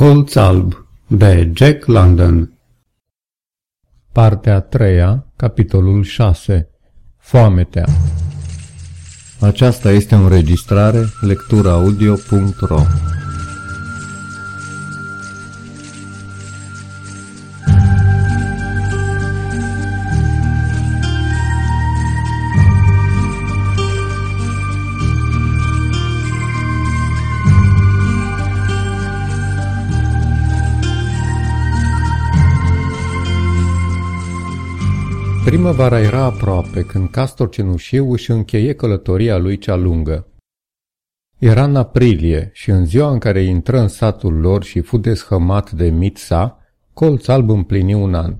Colț alb de Jack London. Partea a treia, capitolul 6 Foametea. Aceasta este o înregistrare lecturaudio.ro Primăvara era aproape când Castor Cenușiu își încheie călătoria lui cea lungă. Era în aprilie și în ziua în care intră în satul lor și fu deshămat de Mitsa, Colț Alb împlini un an.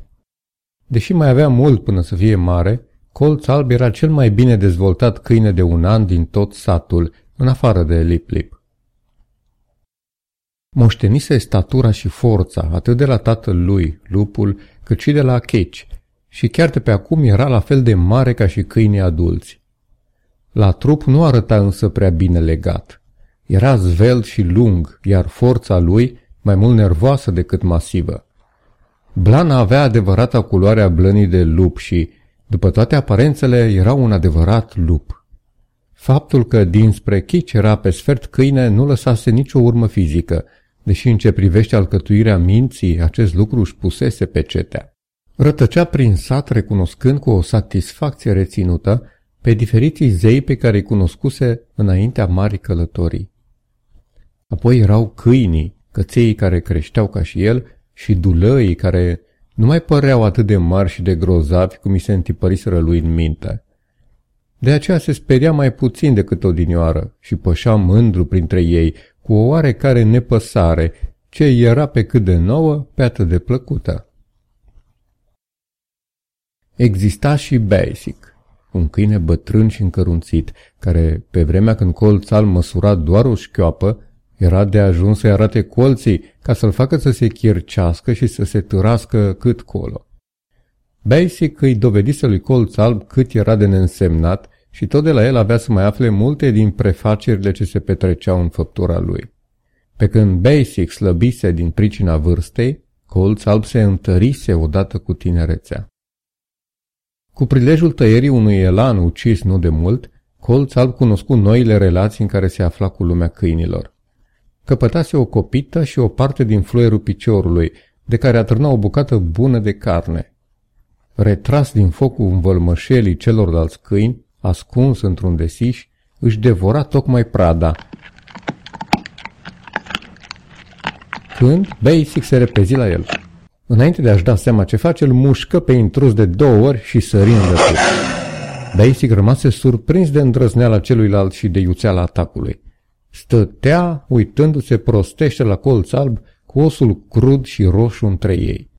Deși mai avea mult până să fie mare, Colț Alb era cel mai bine dezvoltat câine de un an din tot satul, în afară de Lip-Lip. Moștenise statura și forța atât de la tatăl lui, lupul, cât și de la Checi, și chiar de pe acum era la fel de mare ca și câinii adulți. La trup nu arăta însă prea bine legat. Era zvelt și lung, iar forța lui mai mult nervoasă decât masivă. Blana avea adevărata culoare a blănii de lup și, după toate aparențele, era un adevărat lup. Faptul că dinspre Chici era pe sfert câine nu lăsase nicio urmă fizică, deși în ce privește alcătuirea minții, acest lucru își pusese pe cetea. Rătăcea prin sat recunoscând cu o satisfacție reținută pe diferiții zei pe care îi cunoscuse înaintea marii călătorii. Apoi erau câinii, căței care creșteau ca și el și dulăii care nu mai păreau atât de mari și de grozavi cum i se întipăriseră lui în minte. De aceea se speria mai puțin decât odinioară și pășea mândru printre ei, cu o oarecare nepăsare, ce era pe cât de nouă, pe atât de plăcută. Exista și Basic, un câine bătrân și încărunțit, care, pe vremea când colț al măsura doar o șchioapă, era de ajuns să-i arate colții ca să-l facă să se chircească și să se târască cât colo. Basic îi dovedise lui colț alb cât era de neînsemnat și tot de la el avea să mai afle multe din prefacerile ce se petreceau în făptura lui. Pe când Basic slăbise din pricina vârstei, colț alb se întărise odată cu tinerețea. Cu prilejul tăierii unui elan ucis nu de mult, Colț alb cunoscut noile relații în care se afla cu lumea câinilor. Căpătase o copită și o parte din fluierul piciorului, de care atârna o bucată bună de carne. Retras din focul învălmășelii celorlalți câini, ascuns într-un desiș, își devora tocmai prada. Când Basic se repezi la el. Înainte de a-și da seama ce face, îl mușcă pe intrus de două ori și sări în lături. Basic rămase surprins de îndrăzneala celuilalt și de iuțeala atacului. Stătea, uitându-se prostește la colț alb, cu osul crud și roșu între ei.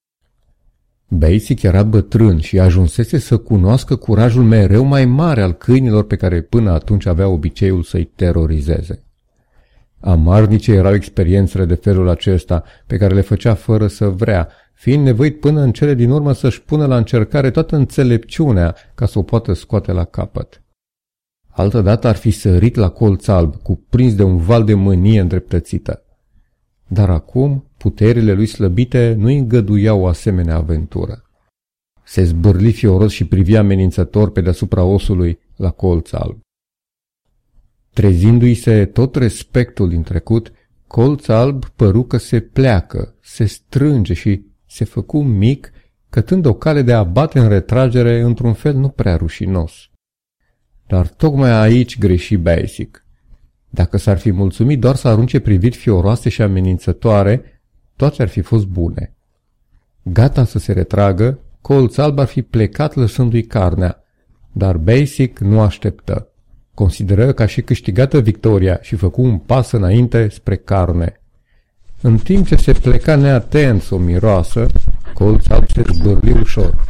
Basic era bătrân și ajunsese să cunoască curajul mereu mai mare al câinilor pe care până atunci avea obiceiul să-i terorizeze. Amarnice erau experiențele de felul acesta, pe care le făcea fără să vrea, fiind nevoit până în cele din urmă să-și pună la încercare toată înțelepciunea ca să o poată scoate la capăt. Altădată ar fi sărit la colț alb, cuprins de un val de mânie îndreptățită. Dar acum puterile lui slăbite nu îngăduiau o asemenea aventură. Se zbârli fioros și privia amenințător pe deasupra osului la colț alb. Trezindu-i se tot respectul din trecut, colț alb păru că se pleacă, se strânge și se făcu mic, cătând o cale de a bate în retragere într-un fel nu prea rușinos. Dar tocmai aici greși Basic. Dacă s-ar fi mulțumit doar să arunce priviri fioroase și amenințătoare, toate ar fi fost bune. Gata să se retragă, colț alb ar fi plecat lăsându-i carnea, dar Basic nu așteptă. Consideră ca și câștigată victoria și făcu un pas înainte spre carne. În timp ce se pleca neatent o miroasă, colț alb se zbârli ușor.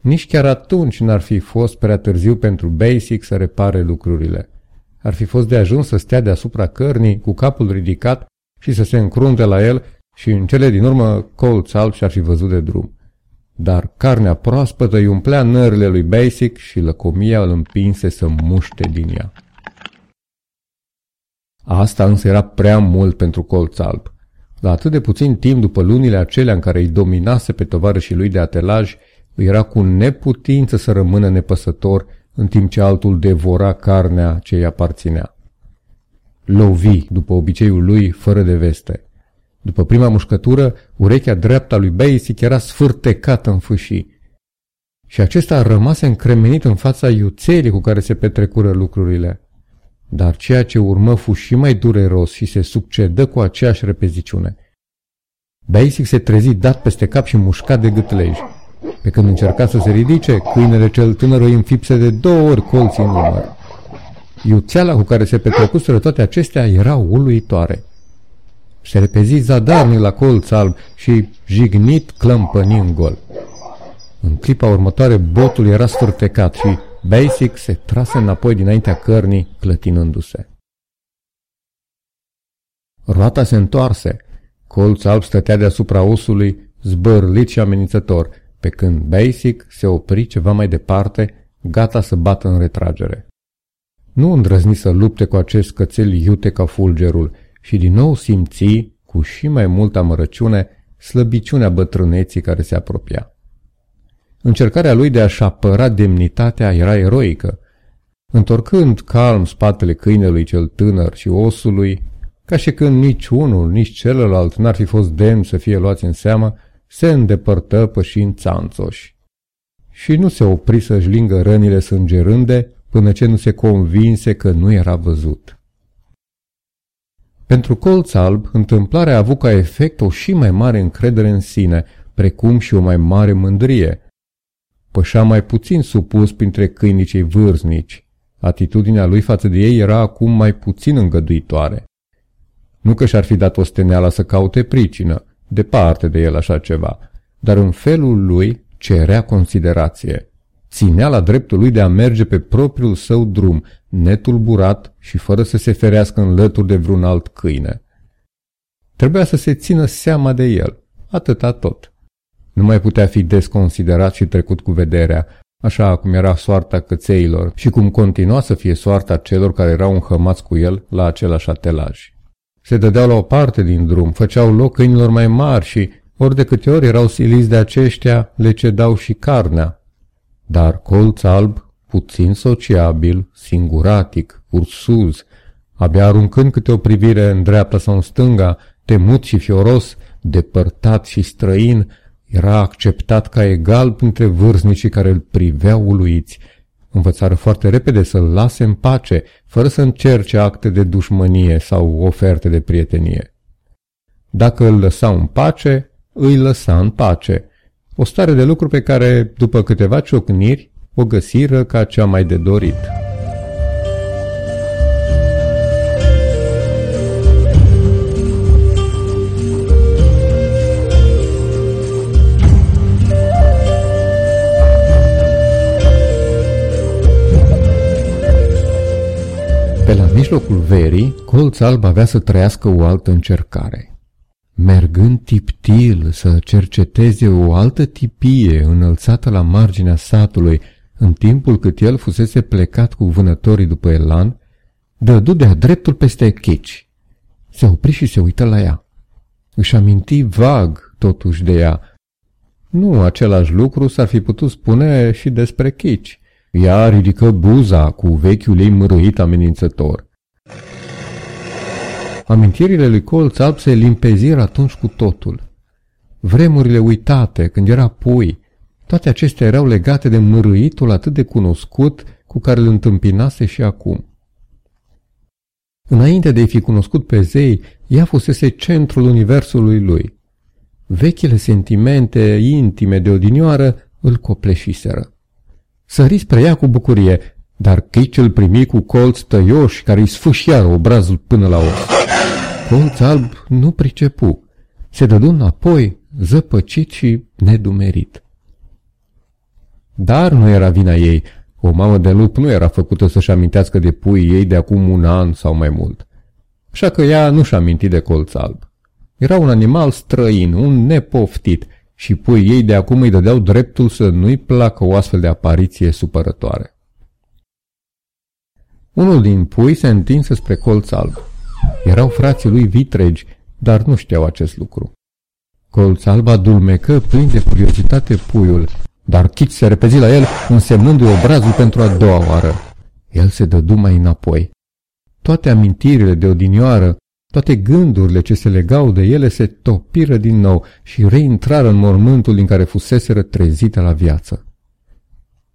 Nici chiar atunci n-ar fi fost prea târziu pentru Basic să repare lucrurile. Ar fi fost de ajuns să stea deasupra cărnii, cu capul ridicat și să se încrunte la el și în cele din urmă colț alb și-ar fi văzut de drum. Dar carnea proaspătă îi umplea nările lui Basic și lăcomia îl împinse să muște din ea. Asta însă era prea mult pentru colț alb. La atât de puțin timp după lunile acelea în care îi dominase pe tovarășii lui de atelaj, îi era cu neputință să rămână nepăsător în timp ce altul devora carnea ce îi aparținea. Lovi, după obiceiul lui, fără de veste. După prima mușcătură, urechea dreaptă a lui Basic era sfârtecată în fâșii. Și acesta a rămas încremenit în fața iuțelii cu care se petrecură lucrurile. Dar ceea ce urmă fu și mai dureros și se succedă cu aceeași repeziciune. Basic se trezi dat peste cap și mușcat de gâtlej. Pe când încerca să se ridice, câinele cel tânăr o înfipse de două ori colții în număr. Iuțeala cu care se petrecuseră toate acestea era uluitoare. Se repezi zadarnic la colț alb și jignit clămpăni în gol. În clipa următoare botul era sfârtecat și Basic se trase înapoi dinaintea cărnii, clătinându-se. Roata se întoarse. Colț alb stătea deasupra osului, zbărlit și amenințător, pe când Basic se opri ceva mai departe, gata să bată în retragere. Nu îndrăzni să lupte cu acest cățel iute ca fulgerul și din nou simți, cu și mai multă amărăciune, slăbiciunea bătrâneții care se apropia. Încercarea lui de a-și apăra demnitatea era eroică. Întorcând calm spatele câinelui cel tânăr și osului, ca și când nici unul, nici celălalt n-ar fi fost demn să fie luați în seamă, se îndepărtă pășind țanțoși. Și nu se opri să-și lingă rănile sângerânde până ce nu se convinse că nu era văzut. Pentru colț alb, întâmplarea a avut ca efect o și mai mare încredere în sine, precum și o mai mare mândrie. Pășea mai puțin supus printre câinii cei vârznici. Atitudinea lui față de ei era acum mai puțin îngăduitoare. Nu că și-ar fi dat osteneala să caute pricină, departe de el așa ceva, dar în felul lui cerea considerație. Ținea la dreptul lui de a merge pe propriul său drum, netulburat și fără să se ferească în lături de vreun alt câine. Trebuia să se țină seama de el, atâta tot. Nu mai putea fi desconsiderat și trecut cu vederea, așa cum era soarta cățeilor și cum continua să fie soarta celor care erau înhămați cu el la același atelaj. Se dădeau la o parte din drum, făceau loc câinilor mai mari și, ori de câte ori erau siliți de aceștia, le cedau și carnea. Dar colț alb, puțin sociabil, singuratic, ursuz, abia aruncând câte o privire în dreapta sau în stânga, temut și fioros, depărtat și străin, era acceptat ca egal printre vârstnicii care îl priveau uluiți. Învățară foarte repede să-l lase în pace, fără să încerce acte de dușmănie sau oferte de prietenie. Dacă îl lăsa în pace, îi lăsa în pace. O stare de lucru pe care, după câteva ciocniri, o găsiră ca cea mai de dorit. Mijlocul verii, colț alb avea să trăiască o altă încercare. Mergând tiptil să cerceteze o altă tipie înălțată la marginea satului, în timpul cât el fusese plecat cu vânătorii după elan, dădu de-a dreptul peste chici. Se opri și se uită la ea. Își aminti vag, totuși, de ea. Nu același lucru s-ar fi putut spune și despre chici. Ea ridică buza cu vechiul ei măruit amenințător. Amintirile lui Colț Alb se limpeziră atunci cu totul. Vremurile uitate, când era pui, toate acestea erau legate de mărâitul atât de cunoscut cu care îl întâmpinase și acum. Înainte de a fi cunoscut pe zei, ea fusese centrul universului lui. Vechile sentimente intime de odinioară îl copleșiseră. Sări spre ea cu bucurie, dar Kitch îl primi cu colți tăioși care îi sfâșiară obrazul până la os. Colț alb nu pricepu. Se dădu înapoi, zăpăcit și nedumerit. Dar nu era vina ei. O mamă de lup nu era făcută să-și amintească de puii ei de acum un an sau mai mult. Așa că ea nu-și aminti de colț alb. Era un animal străin, un nepoftit, și puii ei de acum îi dădeau dreptul să nu-i placă o astfel de apariție supărătoare. Unul din pui se întinse spre colț alb. Erau frații lui vitregi, dar nu știau acest lucru. Colț alb adulmecă plin de curiozitate puiul, dar Chit se repezi la el, însemnându-i obrazul pentru a doua oară. El se dădu mai înapoi. Toate amintirile de odinioară, toate gândurile ce se legau de ele se topiră din nou și reintrară în mormântul din care fuseseră trezită la viață.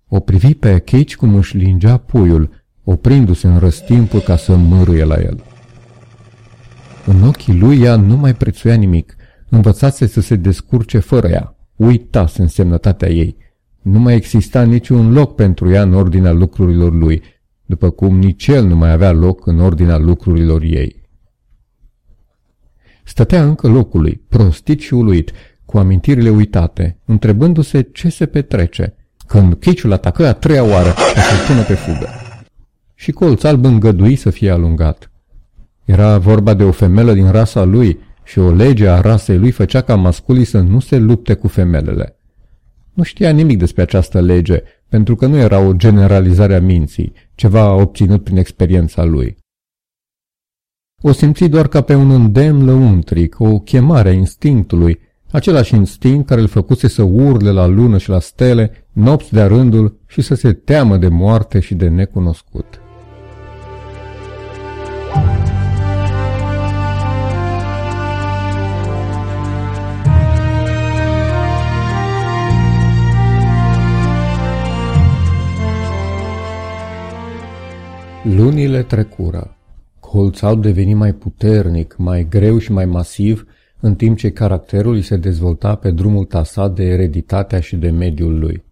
O privi pe Cage cum își lingea puiul, oprindu-se în răstimpul ca să mâruie la el. În ochii lui ea nu mai prețuia nimic, învățase să se descurce fără ea, uitase însemnătatea ei. Nu mai exista niciun loc pentru ea în ordinea lucrurilor lui, după cum nici el nu mai avea loc în ordinea lucrurilor ei. Stătea încă locului, prostit și uluit, cu amintirile uitate, întrebându-se ce se petrece, când chiciul atacă a treia oară ca să-l pună pe fugă. Și colț alb îngădui să fie alungat. Era vorba de o femelă din rasa lui și o lege a rasei lui făcea ca masculii să nu se lupte cu femelele. Nu știa nimic despre această lege, pentru că nu era o generalizare a minții, ceva obținut prin experiența lui. O simți doar ca pe un îndemn lăuntric, o chemare a instinctului, același instinct care îl făcuse să urle la lună și la stele, nopți de-a rândul și să se teamă de moarte și de necunoscut. Lunile trecură. Colț deveni mai puternic, mai greu și mai masiv, în timp ce caracterul îi se dezvolta pe drumul tasat de ereditatea și de mediul lui.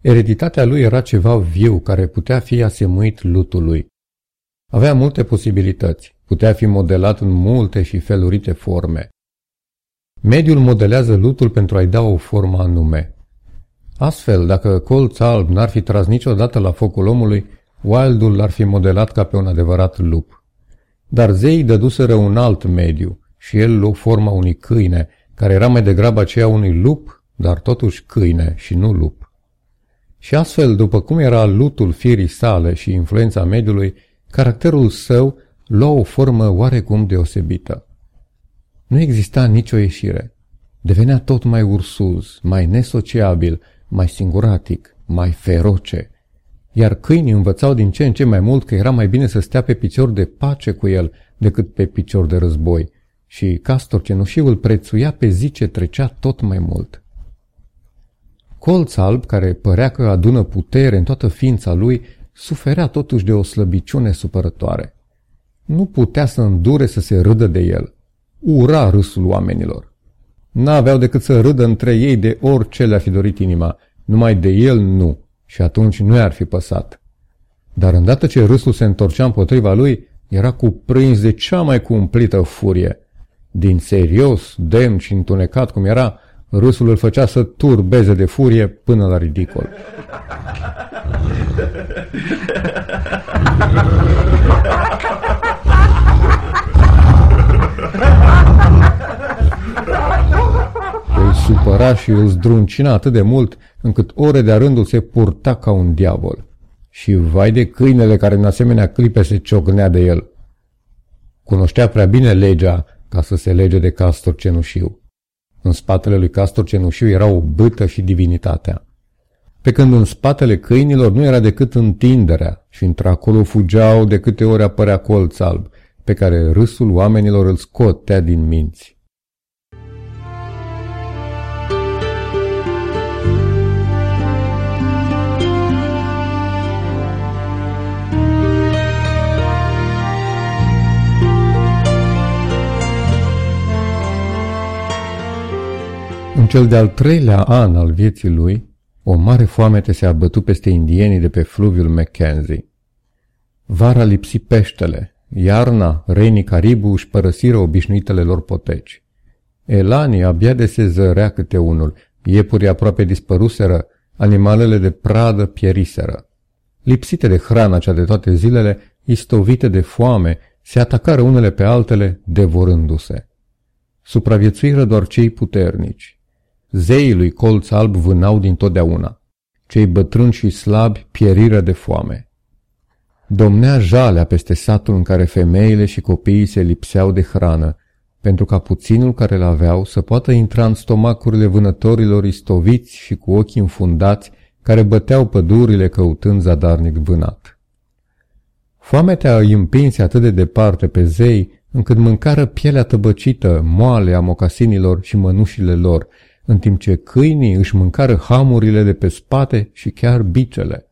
Ereditatea lui era ceva viu care putea fi asemuit lutului. Avea multe posibilități, putea fi modelat în multe și felurite forme. Mediul modelează lutul pentru a-i da o formă anume. Astfel, dacă colț alb n-ar fi tras niciodată la focul omului, Wildul l-ar fi modelat ca pe un adevărat lup. Dar zeii dăduseră un alt mediu și el luă forma unui câine, care era mai degrabă aceea unui lup, dar totuși câine și nu lup. Și astfel, după cum era lutul firii sale și influența mediului, caracterul său lua o formă oarecum deosebită. Nu exista nicio ieșire. Devenea tot mai ursuz, mai nesociabil, mai singuratic, mai feroce, iar câinii învățau din ce în ce mai mult că era mai bine să stea pe picior de pace cu el decât pe picior de război și Castor cenușiu îl prețuia pe zi ce trecea tot mai mult. Colț alb, care părea că adună putere în toată ființa lui, suferea totuși de o slăbiciune supărătoare. Nu putea să îndure să se râdă de el. Ura râsul oamenilor. N-aveau decât să râdă între ei de orice le-a fi dorit inima, numai de el nu și atunci nu i-ar fi păsat. Dar îndată ce râsul se întorcea împotriva lui, era cuprins de cea mai cumplită furie. Din serios, demn și întunecat cum era, râsul îl făcea să turbeze de furie până la ridicol. supăra și îl zdruncina atât de mult încât ore de-a rândul se purta ca un diavol. Și vai de câinele care în asemenea clipe se ciocnea de el. Cunoștea prea bine legea ca să se lege de Castor Cenușiu. În spatele lui Castor Cenușiu era o bâtă și divinitatea. Pe când în spatele câinilor nu era decât întinderea și într-acolo fugeau de câte ori apărea colț alb, pe care râsul oamenilor îl scotea din minți. Cel de-al treilea an al vieții lui, o mare foamete se-a bătut peste indienii de pe fluviul Mackenzie. Vara lipsi peștele, iarna, renii Caribu își părăsiră obișnuitele lor poteci. Elanii abia de se zărea câte unul, iepurii aproape dispăruseră, animalele de pradă pieriseră. Lipsite de hrana cea de toate zilele, istovite de foame, se atacară unele pe altele, devorându-se. Supraviețuiră doar cei puternici. Zeii lui colț alb vânau din totdeauna. Cei bătrâni și slabi pieriră de foame. Domnea jalea peste satul în care femeile și copiii se lipseau de hrană, pentru ca puținul care îl aveau să poată intra în stomacurile vânătorilor istoviți și cu ochii înfundați care băteau pădurile căutând zadarnic vânat. Foametea îi împinse atât de departe pe zei, încât mâncară pielea tăbăcită, moale a mocasinilor și mănușile lor, în timp ce câinii își mâncară hamurile de pe spate și chiar bicele.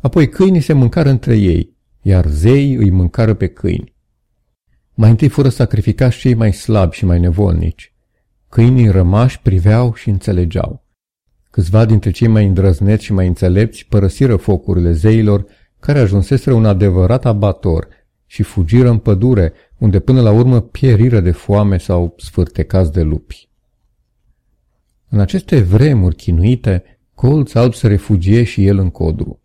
Apoi câinii se mâncară între ei, iar zeii îi mâncară pe câini. Mai întâi fură sacrificați cei mai slabi și mai nevolnici. Câinii rămași priveau și înțelegeau. Câțiva dintre cei mai îndrăzneți și mai înțelepți părăsiră focurile zeilor, care ajunseseră un adevărat abator și fugiră în pădure, unde până la urmă pieriră de foame sau sfârtecați de lupi. În aceste vremuri chinuite, colț alb se refugie și el în codru.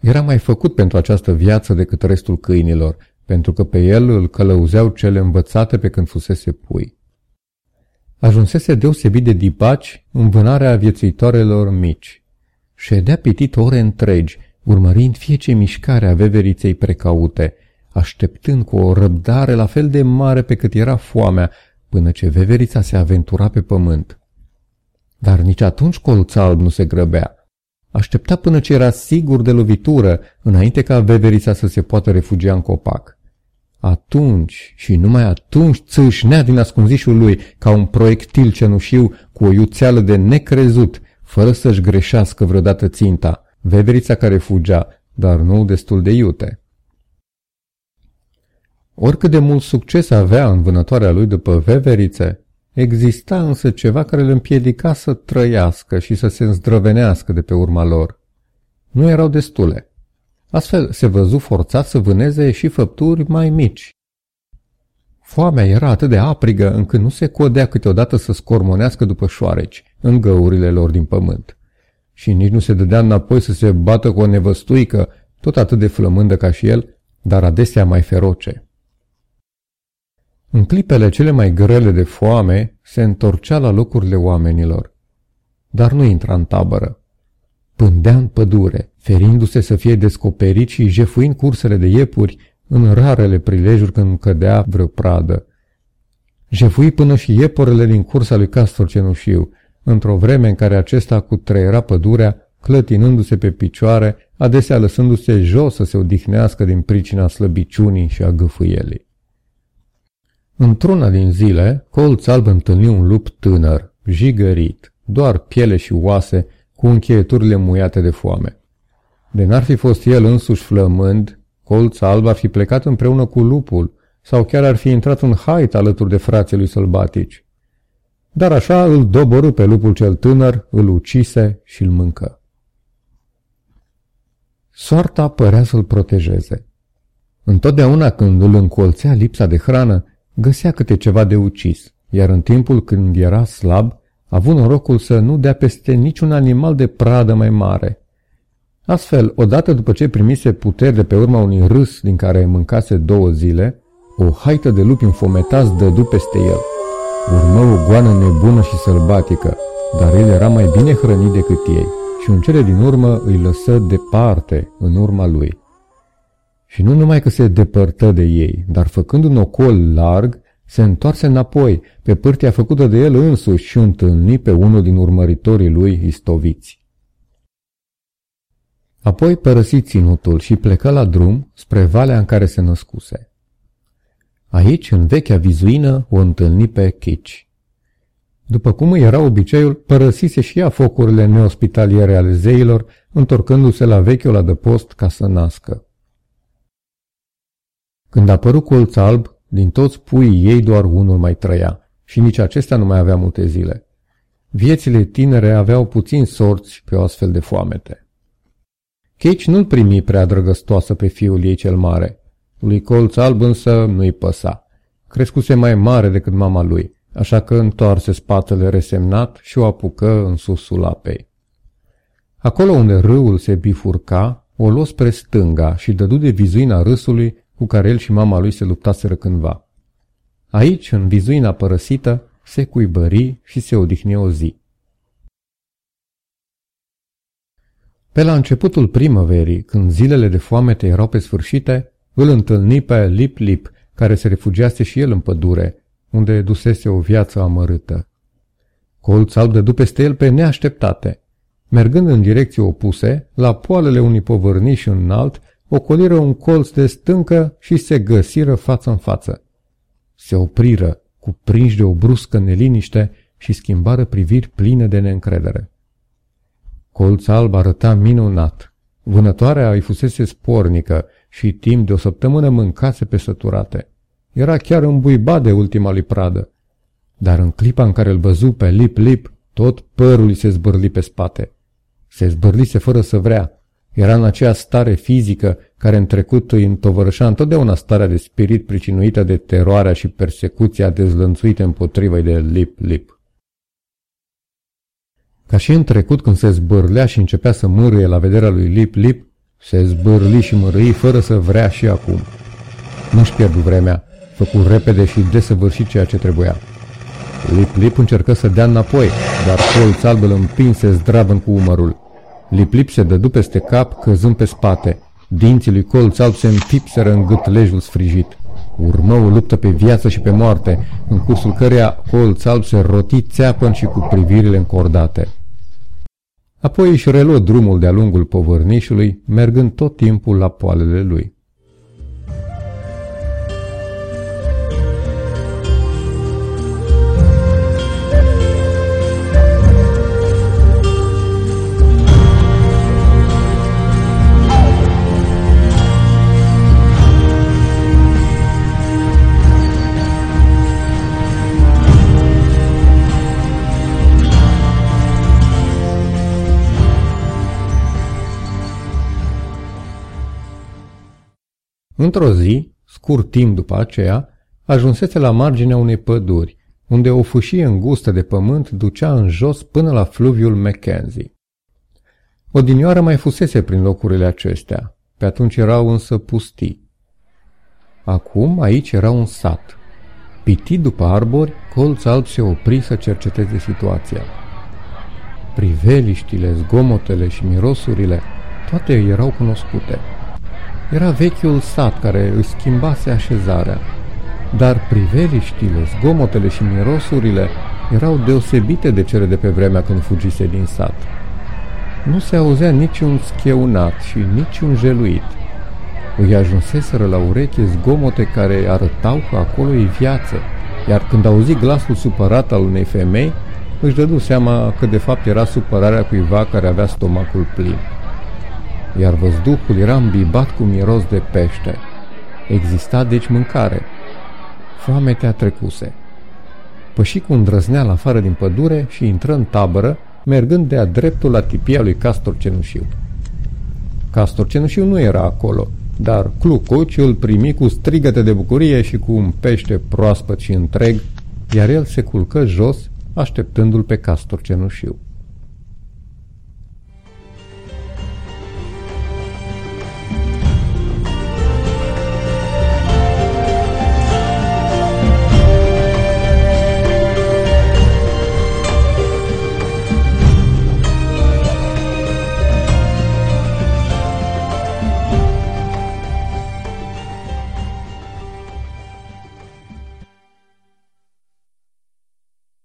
Era mai făcut pentru această viață decât restul câinilor, pentru că pe el îl călăuzeau cele învățate pe când fusese pui. Ajunsese deosebit de dipaci în vânarea viețuitoarelor mici. Ședea pitit ore întregi, urmărind fiece mișcare a veveriței precaute, așteptând cu o răbdare la fel de mare pe cât era foamea, până ce veverița se aventura pe pământ. Dar nici atunci colț alb nu se grăbea. Aștepta până ce era sigur de lovitură, înainte ca veverița să se poată refugia în copac. Atunci și numai atunci țâșnea din ascunzișul lui ca un proiectil cenușiu cu o iuțeală de necrezut, fără să-și greșească vreodată ținta, veverița care fugea, dar nu destul de iute. Oricât de mult succes avea în vânătoarea lui după veverițe, exista însă ceva care îl împiedica să trăiască și să se îndrăvenească de pe urma lor. Nu erau destule. Astfel se văzu forțat să vâneze și făpturi mai mici. Foamea era atât de aprigă încât nu se codea câteodată să scormonească după șoareci în găurile lor din pământ. Și nici nu se dădea înapoi să se bată cu o nevăstuică, tot atât de flămândă ca și el, dar adesea mai feroce. În clipele cele mai grele de foame, se întorcea la locurile oamenilor. Dar nu intra în tabără. Pândea în pădure, ferindu-se să fie descoperit și jefuind cursele de iepuri în rarele prilejuri când cădea vreo pradă. Jefui până și ieporele din cursa lui Castor Cenușiu, într-o vreme în care acesta cutreiera pădurea, clătinându-se pe picioare, adesea lăsându-se jos să se odihnească din pricina slăbiciunii și a gâfâielii. Într-una din zile, colț alb întâlni un lup tânăr, jigărit, doar piele și oase, cu încheieturile muiate de foame. De n-ar fi fost el însuși flămând, colț alb ar fi plecat împreună cu lupul, sau chiar ar fi intrat în hait alături de frații lui sălbatici. Dar așa îl doborâ pe lupul cel tânăr, îl ucise și îl mâncă. Soarta părea să-l protejeze. Întotdeauna când îl încolțea lipsa de hrană, găsea câte ceva de ucis, iar în timpul când era slab, a avut norocul să nu dea peste niciun animal de pradă mai mare. Astfel, odată după ce primise puteri de pe urma unui râs din care mâncase două zile, o haită de lupi înfometați dădu peste el. Urmă o goană nebună și sălbatică, dar el era mai bine hrănit decât ei și în cele din urmă îi lăsă departe în urma lui. Și nu numai că se depărtă de ei, dar făcând un ocol larg, se întoarse înapoi, pe pârtia făcută de el însuși și întâlni pe unul din urmăritorii lui istoviți. Apoi părăsi ținutul și plecă la drum spre valea în care se născuse. Aici, în vechea vizuină, o întâlni pe Chici. După cum îi era obiceiul, părăsise și ea focurile neospitaliere ale zeilor, întorcându-se la vechiul adăpost ca să nască. Când a apărut colț alb, din toți puii ei doar unul mai trăia și nici acestea nu mai avea multe zile. Viețile tinere aveau puțin sorți pe o astfel de foamete. Cage nu-l primi prea drăgăstoasă pe fiul ei cel mare. Lui colț alb însă nu-i păsa. Crescuse mai mare decât mama lui, așa că întoarse spatele resemnat și o apucă în susul apei. Acolo unde râul se bifurca, o luă spre stânga și dădu de vizuina râsului cu care el și mama lui se luptaseră cândva. Aici, în vizuina părăsită, se cuibări și se odihni o zi. Pe la începutul primăverii, când zilele de foamete erau pe sfârșite, îl întâlni pe Lip Lip, care se refugiase și el în pădure, unde dusese o viață amărâtă. Colț alb dădu peste el pe neașteptate. Mergând în direcții opuse, la poalele unui povărniș înalt, ocoliră un colț de stâncă și se găsiră față în față. Se opriră, cuprinși de o bruscă neliniște și schimbară priviri pline de neîncredere. Colț alb arăta minunat. Vânătoarea îi fusese spornică și timp de o săptămână mâncase pe săturate. Era chiar îmbuibat de ultima lui pradă. Dar în clipa în care îl văzu pe lip-lip, tot părul îi se zbârli pe spate. Se zbârlise fără să vrea. Era în aceea stare fizică care în trecut îi întovărășa întotdeauna starea de spirit pricinuită de teroarea și persecuția dezlănțuite împotriva de lip-lip. Ca și în trecut când se zbârlea și începea să mârâie la vederea lui lip-lip, se zbârli și mărâi fără să vrea și acum. Nu-și pierdu vremea, făcu repede și desăvârșit ceea ce trebuia. Lip-Lip încercă să dea înapoi, dar colț alb îl împinse zdravăn cu umărul. Lip-Lip se dădu peste cap, căzând pe spate. Dinții lui colț alb se împipseră în gâtlejul sfrijit. Urmă o luptă pe viață și pe moarte, în cursul căreia colț alb se roti țeapăn și cu privirile încordate. Apoi își reluă drumul de-a lungul povărnișului, mergând tot timpul la poalele lui. Într-o zi, scurt timp după aceea, ajunsese la marginea unei păduri, unde o fâșie îngustă de pământ ducea în jos până la fluviul Mackenzie. Odinioară mai fusese prin locurile acestea, pe atunci erau însă pustii. Acum aici era un sat. Pitit după arbori, colț alb se opri să cerceteze situația. Priveliștile, zgomotele și mirosurile, toate erau cunoscute. Era vechiul sat care își schimbase așezarea, dar priveliștile, zgomotele și mirosurile erau deosebite de cele de pe vremea când fugise din sat. Nu se auzea niciun scheunat și niciun jeluit. Îi ajunseseră la ureche zgomote care arătau că acolo e viață, iar când auzi glasul supărat al unei femei, își dădu seama că de fapt era supărarea cuiva care avea stomacul plin iar văzduhul era îmbibat cu miros de pește. Exista deci mâncare. Foametea trecuse. Păși cu îndrăzneală afară din pădure și intră în tabără, mergând de-a dreptul la tipia lui Castor Cenușiu. Castor Cenușiu nu era acolo, dar Clucuci îl primi cu strigăte de bucurie și cu un pește proaspăt și întreg, iar el se culcă jos, așteptându-l pe Castor Cenușiu.